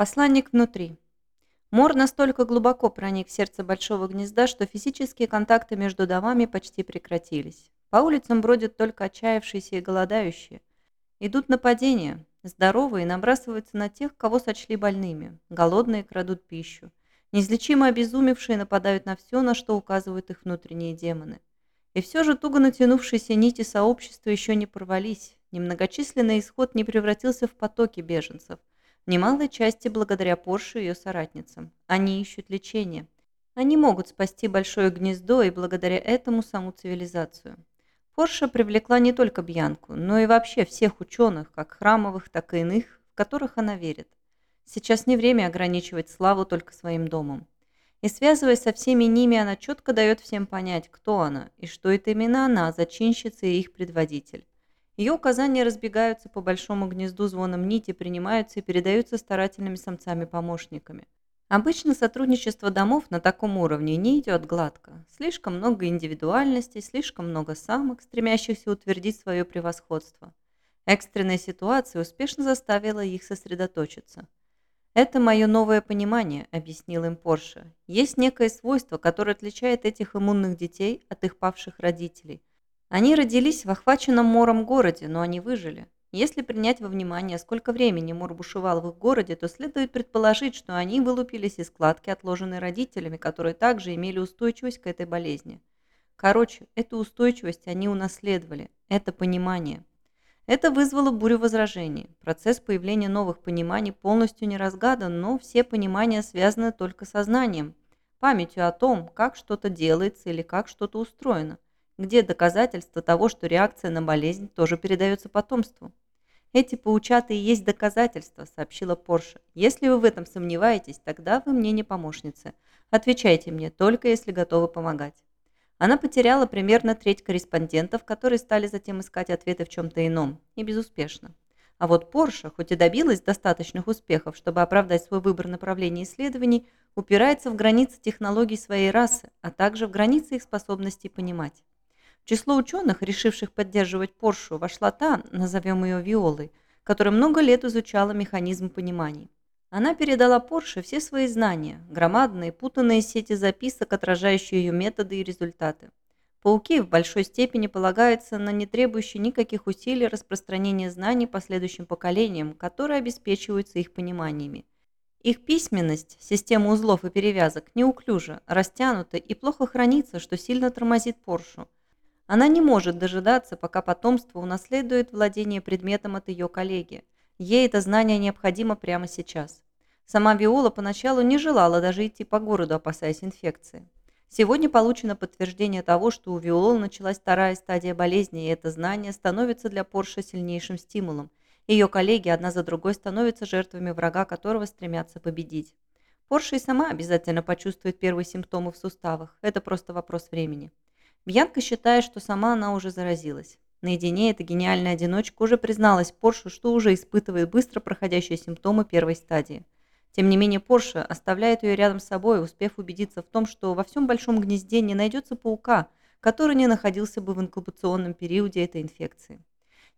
Посланник внутри. Мор настолько глубоко проник в сердце большого гнезда, что физические контакты между домами почти прекратились. По улицам бродят только отчаявшиеся и голодающие. Идут нападения, здоровые набрасываются на тех, кого сочли больными, голодные крадут пищу. Неизлечимо обезумевшие нападают на все, на что указывают их внутренние демоны. И все же туго натянувшиеся нити сообщества еще не порвались, немногочисленный исход не превратился в потоки беженцев – немалой части благодаря Порше и ее соратницам. Они ищут лечение. Они могут спасти большое гнездо и благодаря этому саму цивилизацию. Порша привлекла не только Бьянку, но и вообще всех ученых, как храмовых, так и иных, в которых она верит. Сейчас не время ограничивать славу только своим домом. И связываясь со всеми ними, она четко дает всем понять, кто она, и что это именно она, зачинщица и их предводитель. Ее указания разбегаются по большому гнезду звоном нити, принимаются и передаются старательными самцами-помощниками. Обычно сотрудничество домов на таком уровне не идет гладко. Слишком много индивидуальностей, слишком много самок, стремящихся утвердить свое превосходство. Экстренная ситуация успешно заставила их сосредоточиться. «Это мое новое понимание», — объяснил им Порше. «Есть некое свойство, которое отличает этих иммунных детей от их павших родителей. Они родились в охваченном мором городе, но они выжили. Если принять во внимание, сколько времени мор бушевал в их городе, то следует предположить, что они вылупились из складки, отложенной родителями, которые также имели устойчивость к этой болезни. Короче, эту устойчивость они унаследовали, это понимание. Это вызвало бурю возражений. Процесс появления новых пониманий полностью не разгадан, но все понимания связаны только со знанием, памятью о том, как что-то делается или как что-то устроено – где доказательства того, что реакция на болезнь тоже передается потомству? Эти паучаты и есть доказательства, сообщила Порша. Если вы в этом сомневаетесь, тогда вы мне не помощница. Отвечайте мне, только если готовы помогать. Она потеряла примерно треть корреспондентов, которые стали затем искать ответы в чем-то ином, и безуспешно. А вот Порша, хоть и добилась достаточных успехов, чтобы оправдать свой выбор направления исследований, упирается в границы технологий своей расы, а также в границы их способностей понимать. В число ученых, решивших поддерживать Поршу, вошла та, назовем ее Виолой, которая много лет изучала механизм пониманий. Она передала Порше все свои знания, громадные, путанные сети записок, отражающие ее методы и результаты. Пауки в большой степени полагаются на не требующие никаких усилий распространение знаний последующим поколениям, которые обеспечиваются их пониманиями. Их письменность, система узлов и перевязок, неуклюжа, растянута и плохо хранится, что сильно тормозит Поршу – она не может дожидаться, пока потомство унаследует владение предметом от ее коллеги. Ей это знание необходимо прямо сейчас. Сама Виола поначалу не желала даже идти по городу, опасаясь инфекции. Сегодня получено подтверждение того, что у Виолы началась вторая стадия болезни, и это знание становится для Порша сильнейшим стимулом. Ее коллеги одна за другой становятся жертвами врага, которого стремятся победить. Порша и сама обязательно почувствует первые симптомы в суставах. Это просто вопрос времени. Бьянка считает, что сама она уже заразилась. Наедине эта гениальная одиночка уже призналась Порше, что уже испытывает быстро проходящие симптомы первой стадии. Тем не менее, Порше оставляет ее рядом с собой, успев убедиться в том, что во всем большом гнезде не найдется паука, который не находился бы в инкубационном периоде этой инфекции.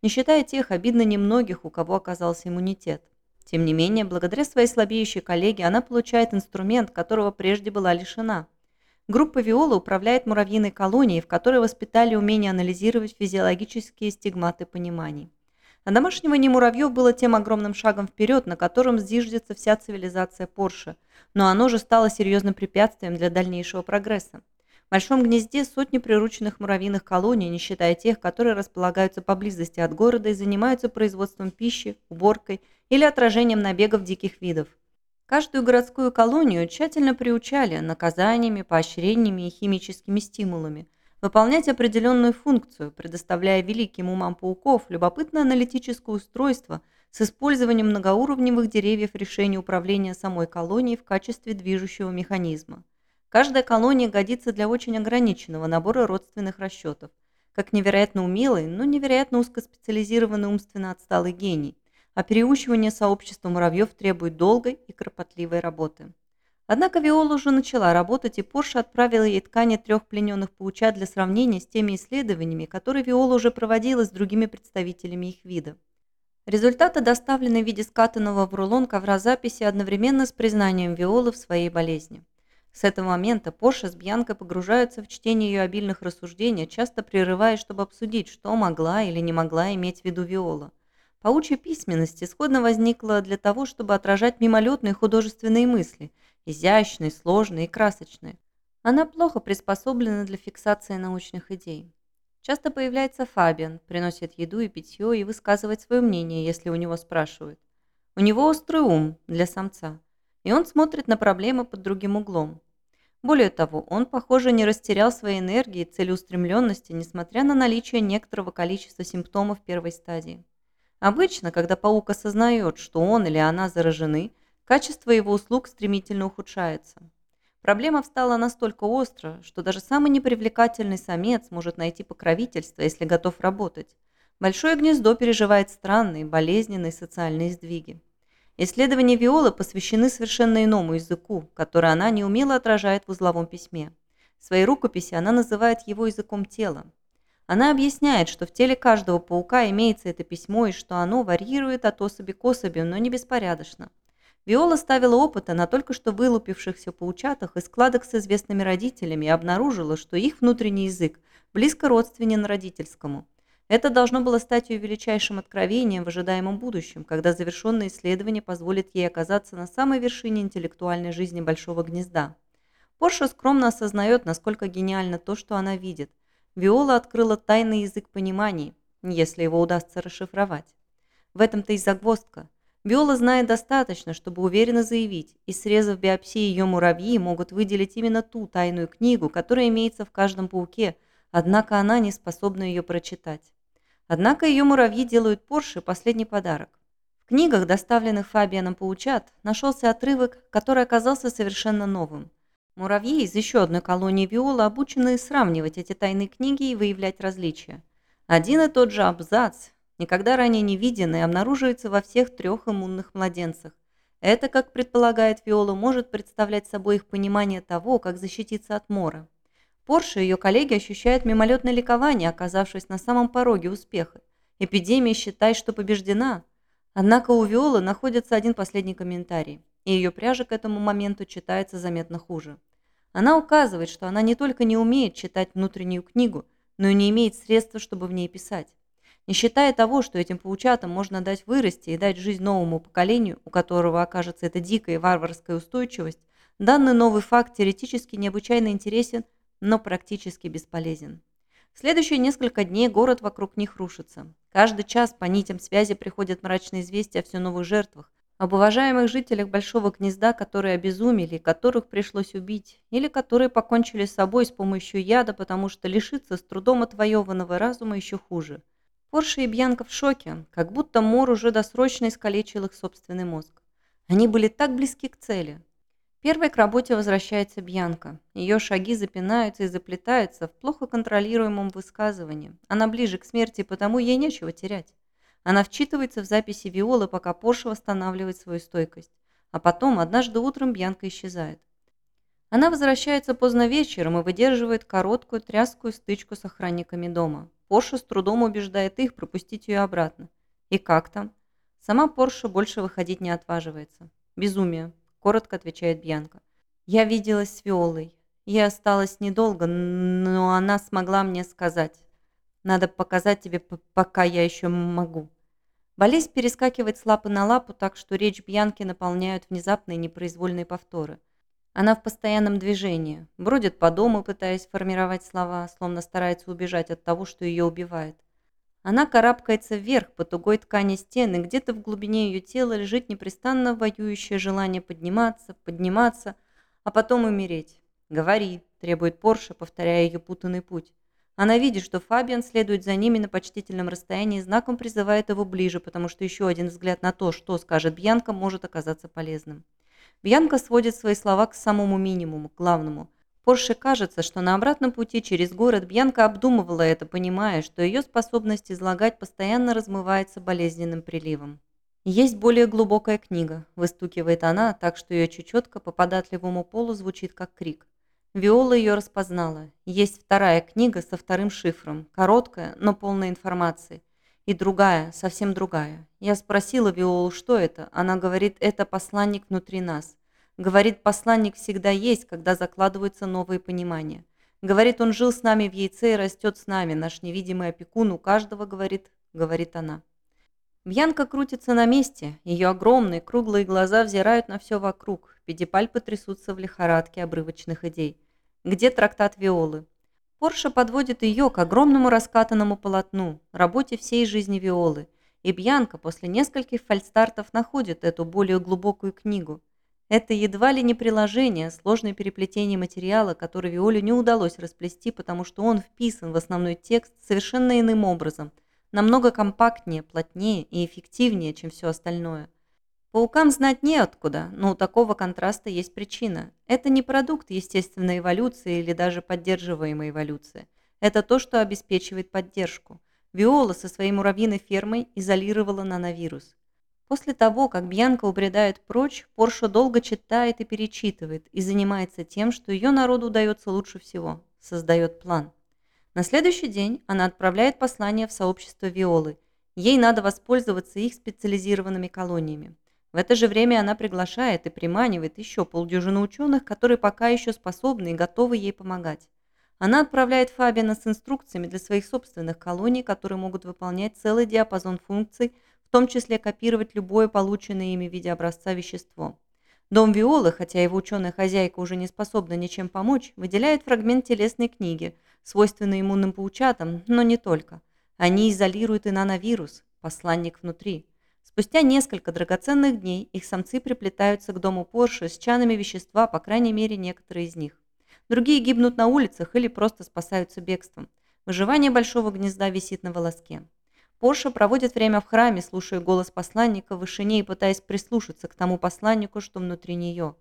Не считая тех обидно немногих, у кого оказался иммунитет. Тем не менее, благодаря своей слабеющей коллеге она получает инструмент, которого прежде была лишена – Группа Виола управляет муравьиной колонией, в которой воспитали умение анализировать физиологические стигматы пониманий. Домашнего муравьев было тем огромным шагом вперед, на котором зиждется вся цивилизация Порше, но оно же стало серьезным препятствием для дальнейшего прогресса. В большом гнезде сотни прирученных муравьиных колоний, не считая тех, которые располагаются поблизости от города и занимаются производством пищи, уборкой или отражением набегов диких видов. Каждую городскую колонию тщательно приучали наказаниями, поощрениями и химическими стимулами выполнять определенную функцию, предоставляя великим умам пауков любопытное аналитическое устройство с использованием многоуровневых деревьев решения управления самой колонией в качестве движущего механизма. Каждая колония годится для очень ограниченного набора родственных расчетов, как невероятно умелый, но невероятно узкоспециализированный умственно отсталый гений, а переучивание сообщества муравьев требует долгой и кропотливой работы. Однако Виола уже начала работать, и Порше отправила ей ткани трех плененных паучат для сравнения с теми исследованиями, которые Виола уже проводила с другими представителями их вида. Результаты доставлены в виде скатанного в рулон ковра записи одновременно с признанием Виолы в своей болезни. С этого момента Порша с Бьянкой погружаются в чтение ее обильных рассуждений, часто прерываясь, чтобы обсудить, что могла или не могла иметь в виду Виола. Паучья письменность исходно возникла для того, чтобы отражать мимолетные художественные мысли, изящные, сложные и красочные. Она плохо приспособлена для фиксации научных идей. Часто появляется Фабиан, приносит еду и питье и высказывает свое мнение, если у него спрашивают. У него острый ум для самца, и он смотрит на проблемы под другим углом. Более того, он, похоже, не растерял своей энергии и целеустремленности, несмотря на наличие некоторого количества симптомов первой стадии. Обычно, когда паук осознает, что он или она заражены, качество его услуг стремительно ухудшается. Проблема встала настолько остро, что даже самый непривлекательный самец может найти покровительство, если готов работать. Большое гнездо переживает странные, болезненные социальные сдвиги. Исследования Виолы посвящены совершенно иному языку, который она неумело отражает в узловом письме. В своей рукописи она называет его языком тела. Она объясняет, что в теле каждого паука имеется это письмо и что оно варьирует от особи к особи, но не беспорядочно. Виола ставила опыты на только что вылупившихся паучатах из складок с известными родителями и обнаружила, что их внутренний язык близко родственен родительскому. Это должно было стать ее величайшим откровением в ожидаемом будущем, когда завершенное исследование позволит ей оказаться на самой вершине интеллектуальной жизни Большого Гнезда. Порша скромно осознает, насколько гениально то, что она видит. Виола открыла тайный язык пониманий, если его удастся расшифровать. В этом-то и загвоздка – Виола знает достаточно, чтобы уверенно заявить, и срезав биопсии ее муравьи могут выделить именно ту тайную книгу, которая имеется в каждом пауке, однако она не способна ее прочитать. Однако ее муравьи делают Порше последний подарок. В книгах, доставленных Фабианом Паучат, нашелся отрывок, который оказался совершенно новым. Муравьи из еще одной колонии Виола обучены сравнивать эти тайные книги и выявлять различия. Один и тот же абзац никогда ранее не виденный, обнаруживается во всех трех иммунных младенцах. Это, как предполагает Виола, может представлять собой их понимание того, как защититься от мора. Порше и ее коллеги ощущают мимолетное ликование, оказавшись на самом пороге успеха. Эпидемия считает, что побеждена. Однако у Виолы находится один последний комментарий, и ее пряжа к этому моменту читается заметно хуже. Она указывает, что она не только не умеет читать внутреннюю книгу, но и не имеет средства, чтобы в ней писать. Не считая того, что этим паучатам можно дать вырасти и дать жизнь новому поколению, у которого окажется эта дикая и варварская устойчивость, данный новый факт теоретически необычайно интересен, но практически бесполезен. В следующие несколько дней город вокруг них рушится. Каждый час по нитям связи приходят мрачные известия о все новых жертвах, об уважаемых жителях Большого Гнезда, которые обезумели, которых пришлось убить, или которые покончили с собой с помощью яда, потому что лишиться с трудом отвоеванного разума еще хуже – Порше и Бьянка в шоке, как будто Мор уже досрочно искалечил их собственный мозг. Они были так близки к цели. Первой к работе возвращается Бьянка. Ее шаги запинаются и заплетаются в плохо контролируемом высказывании. Она ближе к смерти, потому ей нечего терять. Она вчитывается в записи Виолы, пока Порше восстанавливает свою стойкость. А потом, однажды утром, Бьянка исчезает. Она возвращается поздно вечером и выдерживает короткую тряскую стычку с охранниками дома. Порша с трудом убеждает их пропустить ее обратно. И как там? Сама Порша больше выходить не отваживается. Безумие, коротко отвечает Бьянка. Я виделась с Виолой. Я осталась недолго, но она смогла мне сказать. Надо показать тебе, пока я еще могу. Болезнь перескакивает с лапы на лапу, так что речь Бьянки наполняют внезапные непроизвольные повторы – она в постоянном движении, бродит по дому, пытаясь формировать слова, словно старается убежать от того, что ее убивает. Она карабкается вверх по тугой ткани стены, где-то в глубине ее тела лежит непрестанно воюющее желание подниматься, подниматься, а потом умереть. «Говори», – требует Порша, повторяя ее путанный путь. Она видит, что Фабиан следует за ними на почтительном расстоянии и знаком призывает его ближе, потому что еще один взгляд на то, что скажет Бьянка, может оказаться полезным. Бьянка сводит свои слова к самому минимуму, к главному. Порше кажется, что на обратном пути через город Бьянка обдумывала это, понимая, что ее способность излагать постоянно размывается болезненным приливом. «Есть более глубокая книга», – выстукивает она, так что ее чечетка по податливому полу звучит как крик. Виола ее распознала. Есть вторая книга со вторым шифром, короткая, но полная информации. И другая, совсем другая. Я спросила Виолу, что это. Она говорит, это посланник внутри нас. Говорит, посланник всегда есть, когда закладываются новые понимания. Говорит, он жил с нами в яйце и растет с нами. Наш невидимый опекун у каждого, говорит, говорит она. Бьянка крутится на месте. Ее огромные круглые глаза взирают на все вокруг. Педипальпы трясутся в лихорадке обрывочных идей. Где трактат Виолы? Порша подводит ее к огромному раскатанному полотну, работе всей жизни Виолы, и Бьянка после нескольких фальстартов находит эту более глубокую книгу. Это едва ли не приложение, сложное переплетение материала, который Виоле не удалось расплести, потому что он вписан в основной текст совершенно иным образом, намного компактнее, плотнее и эффективнее, чем все остальное. Паукам знать неоткуда, но у такого контраста есть причина. Это не продукт естественной эволюции или даже поддерживаемой эволюции. Это то, что обеспечивает поддержку. Виола со своей муравьиной фермой изолировала нановирус. После того, как Бьянка убредает прочь, Поршо долго читает и перечитывает и занимается тем, что ее народу удается лучше всего – создает план. На следующий день она отправляет послание в сообщество Виолы. Ей надо воспользоваться их специализированными колониями. В это же время она приглашает и приманивает еще полдюжины ученых, которые пока еще способны и готовы ей помогать. Она отправляет Фабиана с инструкциями для своих собственных колоний, которые могут выполнять целый диапазон функций, в том числе копировать любое полученное ими в виде образца вещество. Дом Виолы, хотя его ученая хозяйка уже не способна ничем помочь, выделяет фрагмент телесной книги, свойственный иммунным паучатам, но не только. Они изолируют и нановирус, посланник внутри. Спустя несколько драгоценных дней их самцы приплетаются к дому Порше с чанами вещества, по крайней мере, некоторые из них. Другие гибнут на улицах или просто спасаются бегством. Выживание большого гнезда висит на волоске. Порша проводит время в храме, слушая голос посланника в вышине и пытаясь прислушаться к тому посланнику, что внутри нее.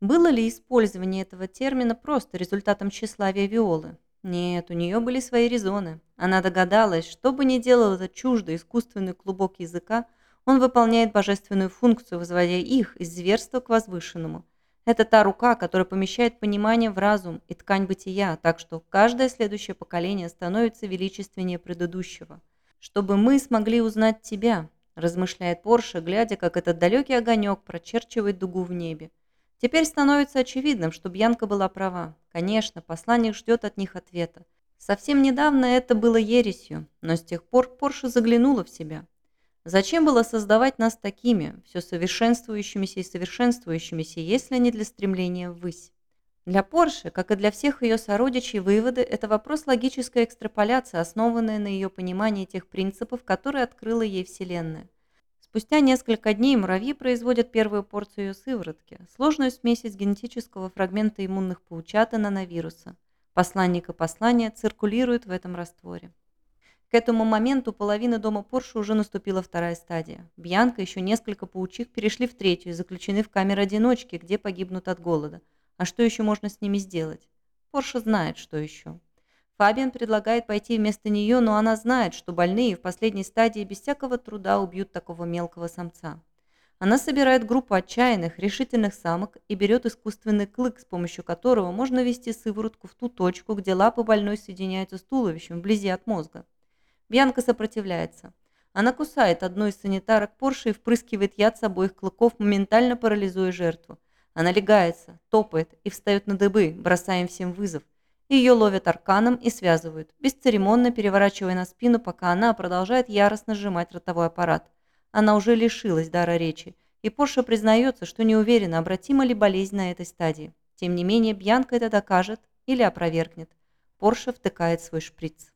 Было ли использование этого термина просто результатом тщеславия Виолы? Нет, у нее были свои резоны. Она догадалась, что бы ни делал этот чуждый искусственный клубок языка, он выполняет божественную функцию, возводя их из зверства к возвышенному. Это та рука, которая помещает понимание в разум и ткань бытия, так что каждое следующее поколение становится величественнее предыдущего. «Чтобы мы смогли узнать тебя», – размышляет Порше, глядя, как этот далекий огонек прочерчивает дугу в небе. Теперь становится очевидным, что Бьянка была права. Конечно, посланник ждет от них ответа. Совсем недавно это было ересью, но с тех пор Порше заглянула в себя. Зачем было создавать нас такими, все совершенствующимися и совершенствующимися, если не для стремления ввысь? Для Порше, как и для всех ее сородичей, выводы – это вопрос логической экстраполяции, основанная на ее понимании тех принципов, которые открыла ей Вселенная. Спустя несколько дней муравьи производят первую порцию ее сыворотки, сложную смесь из генетического фрагмента иммунных паучат и нановируса. Посланник и послание циркулируют в этом растворе. Этому моменту половины дома Порше уже наступила вторая стадия. Бьянка и еще несколько паучих перешли в третью и заключены в камеры одиночки, где погибнут от голода. А что еще можно с ними сделать? Порше знает, что еще. Фабиан предлагает пойти вместо нее, но она знает, что больные в последней стадии без всякого труда убьют такого мелкого самца. Она собирает группу отчаянных, решительных самок и берет искусственный клык, с помощью которого можно ввести сыворотку в ту точку, где лапы больной соединяются с туловищем, вблизи от мозга. Бьянка сопротивляется. Она кусает одну из санитарок Порше и впрыскивает яд с обоих клыков, моментально парализуя жертву. Она легается, топает и встает на дыбы, бросая им всем вызов. Ее ловят арканом и связывают, бесцеремонно переворачивая на спину, пока она продолжает яростно сжимать ротовой аппарат. Она уже лишилась дара речи, и Порша признается, что не уверена, обратима ли болезнь на этой стадии. Тем не менее, Бьянка это докажет или опровергнет. Порша втыкает свой шприц.